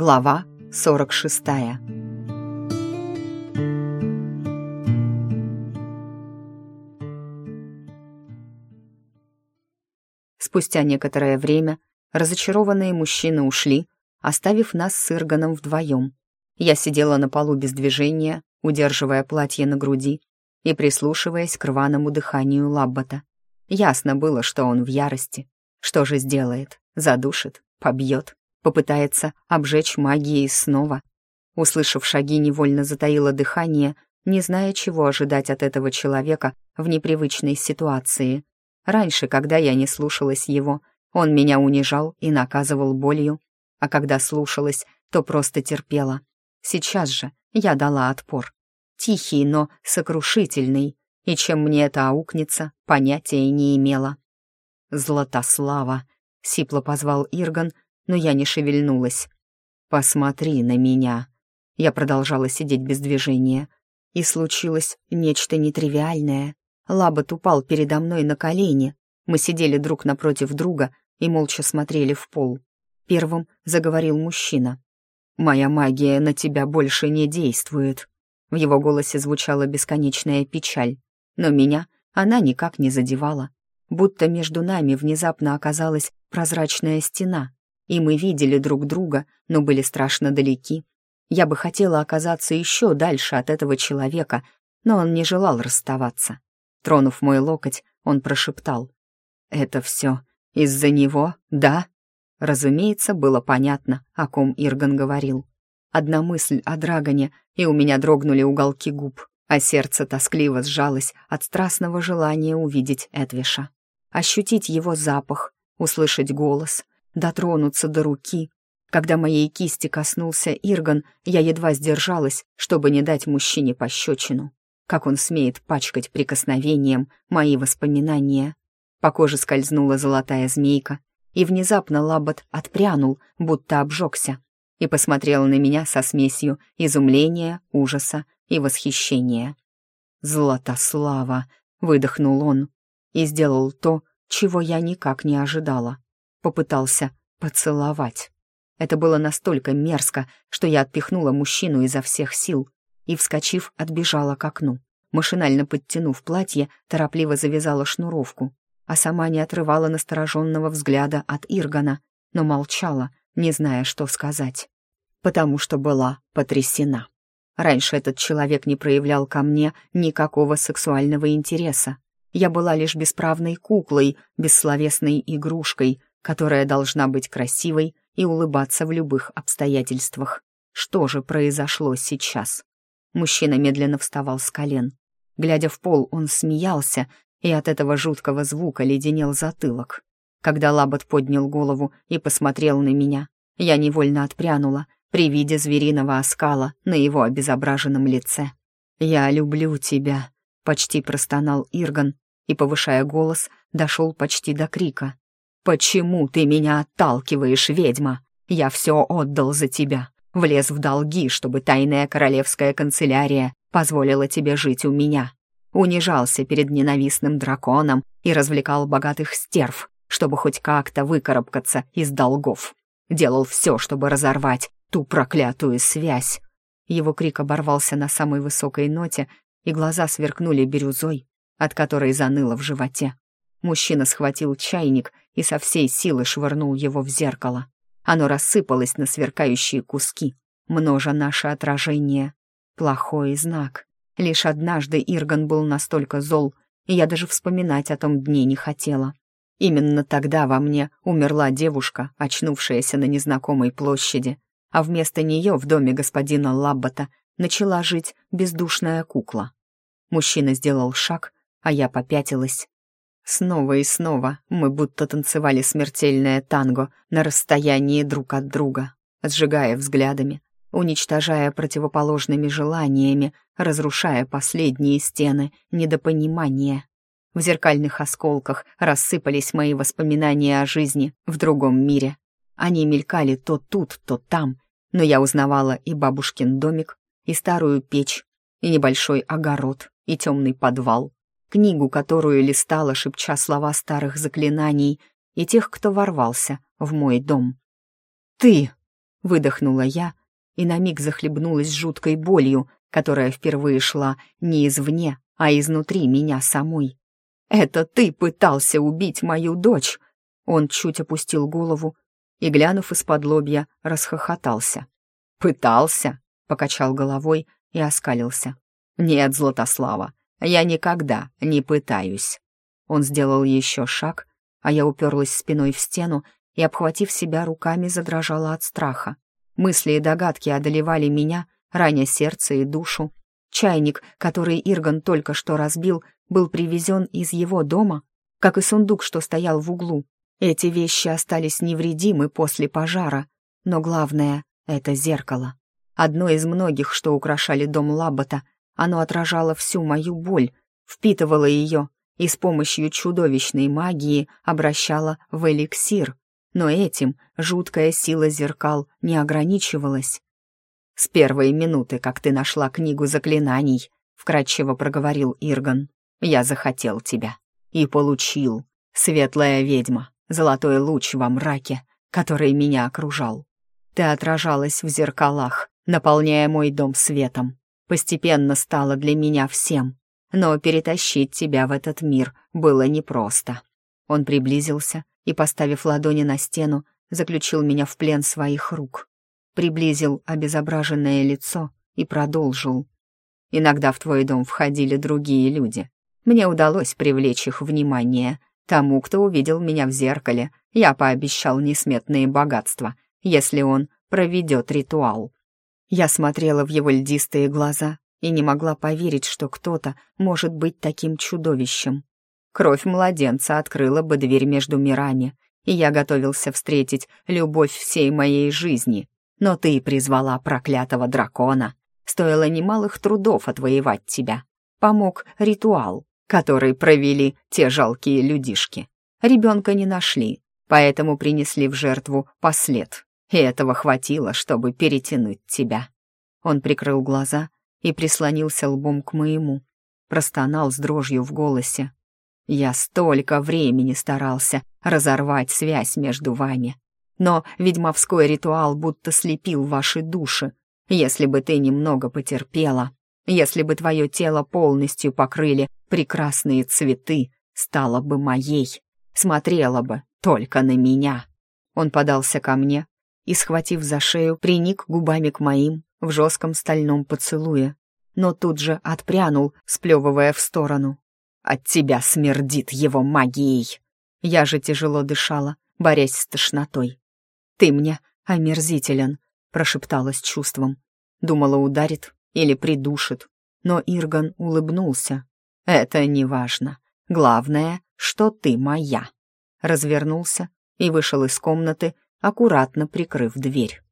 Глава 46 Спустя некоторое время разочарованные мужчины ушли, оставив нас с Ирганом вдвоем. Я сидела на полу без движения, удерживая платье на груди и прислушиваясь к рваному дыханию Лаббата. Ясно было, что он в ярости. Что же сделает? Задушит? Побьет? Попытается обжечь магией снова? Услышав шаги, невольно затаила дыхание, не зная, чего ожидать от этого человека в непривычной ситуации. Раньше, когда я не слушалась его, он меня унижал и наказывал болью, а когда слушалась, то просто терпела. Сейчас же я дала отпор. Тихий, но сокрушительный, и чем мне это аукнется, понятия не имела. «Златослава!» — сипло позвал Ирган, но я не шевельнулась. «Посмотри на меня!» Я продолжала сидеть без движения. И случилось нечто нетривиальное. Лабот упал передо мной на колени. Мы сидели друг напротив друга и молча смотрели в пол. Первым заговорил мужчина. «Моя магия на тебя больше не действует». В его голосе звучала бесконечная печаль но меня она никак не задевала. Будто между нами внезапно оказалась прозрачная стена, и мы видели друг друга, но были страшно далеки. Я бы хотела оказаться еще дальше от этого человека, но он не желал расставаться. Тронув мой локоть, он прошептал. «Это все из-за него, да?» Разумеется, было понятно, о ком Ирган говорил. Одна мысль о Драгоне, и у меня дрогнули уголки губ а сердце тоскливо сжалось от страстного желания увидеть Эдвиша. Ощутить его запах, услышать голос, дотронуться до руки. Когда моей кисти коснулся Ирган, я едва сдержалась, чтобы не дать мужчине пощечину. Как он смеет пачкать прикосновением мои воспоминания. По коже скользнула золотая змейка, и внезапно Лабот отпрянул, будто обжегся, и посмотрел на меня со смесью изумления, ужаса и восхищение. «Златослава!» — выдохнул он и сделал то, чего я никак не ожидала. Попытался поцеловать. Это было настолько мерзко, что я отпихнула мужчину изо всех сил и, вскочив, отбежала к окну. Машинально подтянув платье, торопливо завязала шнуровку, а сама не отрывала настороженного взгляда от Иргана, но молчала, не зная, что сказать, потому что была потрясена. Раньше этот человек не проявлял ко мне никакого сексуального интереса. Я была лишь бесправной куклой, бессловесной игрушкой, которая должна быть красивой и улыбаться в любых обстоятельствах. Что же произошло сейчас? Мужчина медленно вставал с колен. Глядя в пол, он смеялся, и от этого жуткого звука леденел затылок. Когда Лабот поднял голову и посмотрел на меня, я невольно отпрянула, при виде звериного оскала на его обезображенном лице. «Я люблю тебя», — почти простонал Ирган и, повышая голос, дошел почти до крика. «Почему ты меня отталкиваешь, ведьма? Я все отдал за тебя, влез в долги, чтобы тайная королевская канцелярия позволила тебе жить у меня. Унижался перед ненавистным драконом и развлекал богатых стерв, чтобы хоть как-то выкарабкаться из долгов. Делал все, чтобы разорвать ту проклятую связь!» Его крик оборвался на самой высокой ноте, и глаза сверкнули бирюзой, от которой заныло в животе. Мужчина схватил чайник и со всей силы швырнул его в зеркало. Оно рассыпалось на сверкающие куски, множа наше отражение. Плохой знак. Лишь однажды Ирган был настолько зол, и я даже вспоминать о том дне не хотела. Именно тогда во мне умерла девушка, очнувшаяся на незнакомой площади, а вместо нее в доме господина Лаббата начала жить бездушная кукла. Мужчина сделал шаг, а я попятилась. Снова и снова мы будто танцевали смертельное танго на расстоянии друг от друга, сжигая взглядами, уничтожая противоположными желаниями, разрушая последние стены недопонимания. В зеркальных осколках рассыпались мои воспоминания о жизни в другом мире, они мелькали то тут, то там, но я узнавала и бабушкин домик, и старую печь, и небольшой огород, и темный подвал, книгу, которую листала, шепча слова старых заклинаний, и тех, кто ворвался в мой дом. «Ты!» выдохнула я и на миг захлебнулась жуткой болью, которая впервые шла не извне, а изнутри меня самой. «Это ты пытался убить мою дочь!» Он чуть опустил голову и, глянув из-под лобья, расхохотался. «Пытался?» — покачал головой и оскалился. «Нет, Златослава, я никогда не пытаюсь». Он сделал еще шаг, а я уперлась спиной в стену и, обхватив себя руками, задрожала от страха. Мысли и догадки одолевали меня, раня сердце и душу. Чайник, который Ирган только что разбил, был привезен из его дома, как и сундук, что стоял в углу. Эти вещи остались невредимы после пожара, но главное — это зеркало. Одно из многих, что украшали дом Лаббата, оно отражало всю мою боль, впитывало ее и с помощью чудовищной магии обращало в эликсир. Но этим жуткая сила зеркал не ограничивалась. «С первой минуты, как ты нашла книгу заклинаний», — вкратчиво проговорил Ирган, — «я захотел тебя. И получил. Светлая ведьма, золотой луч во мраке, который меня окружал. Ты отражалась в зеркалах, наполняя мой дом светом. Постепенно стало для меня всем. Но перетащить тебя в этот мир было непросто. Он приблизился и, поставив ладони на стену, заключил меня в плен своих рук. Приблизил обезображенное лицо и продолжил. Иногда в твой дом входили другие люди. Мне удалось привлечь их внимание. Тому, кто увидел меня в зеркале, я пообещал несметные богатства, если он проведет ритуал. Я смотрела в его льдистые глаза и не могла поверить, что кто-то может быть таким чудовищем. Кровь младенца открыла бы дверь между мирами, и я готовился встретить любовь всей моей жизни. Но ты призвала проклятого дракона. Стоило немалых трудов отвоевать тебя. Помог ритуал, который провели те жалкие людишки. Ребенка не нашли, поэтому принесли в жертву послед. И этого хватило, чтобы перетянуть тебя. Он прикрыл глаза и прислонился лбом к моему. Простонал с дрожью в голосе. Я столько времени старался разорвать связь между вами. Но ведьмовской ритуал будто слепил ваши души. Если бы ты немного потерпела, если бы твое тело полностью покрыли прекрасные цветы, стала бы моей, смотрела бы только на меня. Он подался ко мне и, схватив за шею, приник губами к моим в жестком стальном поцелуе, но тут же отпрянул, сплевывая в сторону. От тебя смердит его магией. Я же тяжело дышала, борясь с тошнотой. Ты мне омерзителен, прошептала с чувством. Думала, ударит или придушит. Но Ирган улыбнулся. Это не важно. Главное, что ты моя. Развернулся и вышел из комнаты, аккуратно прикрыв дверь.